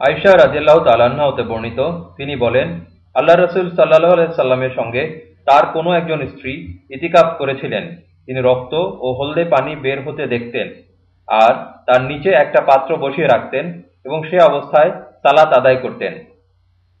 আয়সা রাজিয়াল্লাহ তালান্না হতে বর্ণিত, তিনি বলেন, আল্লাহ রসুল সাল্লাহ সাল্লামের সঙ্গে তার কোনো একজন স্ত্রী ইতিকাপ করেছিলেন। তিনি রক্ত ও হলদে পানি বের হতে দেখতেন আর তার নিচে একটা পাত্র বসিয়ে রাখতেন এবং সে অবস্থায় সালাত আদায় করতেন।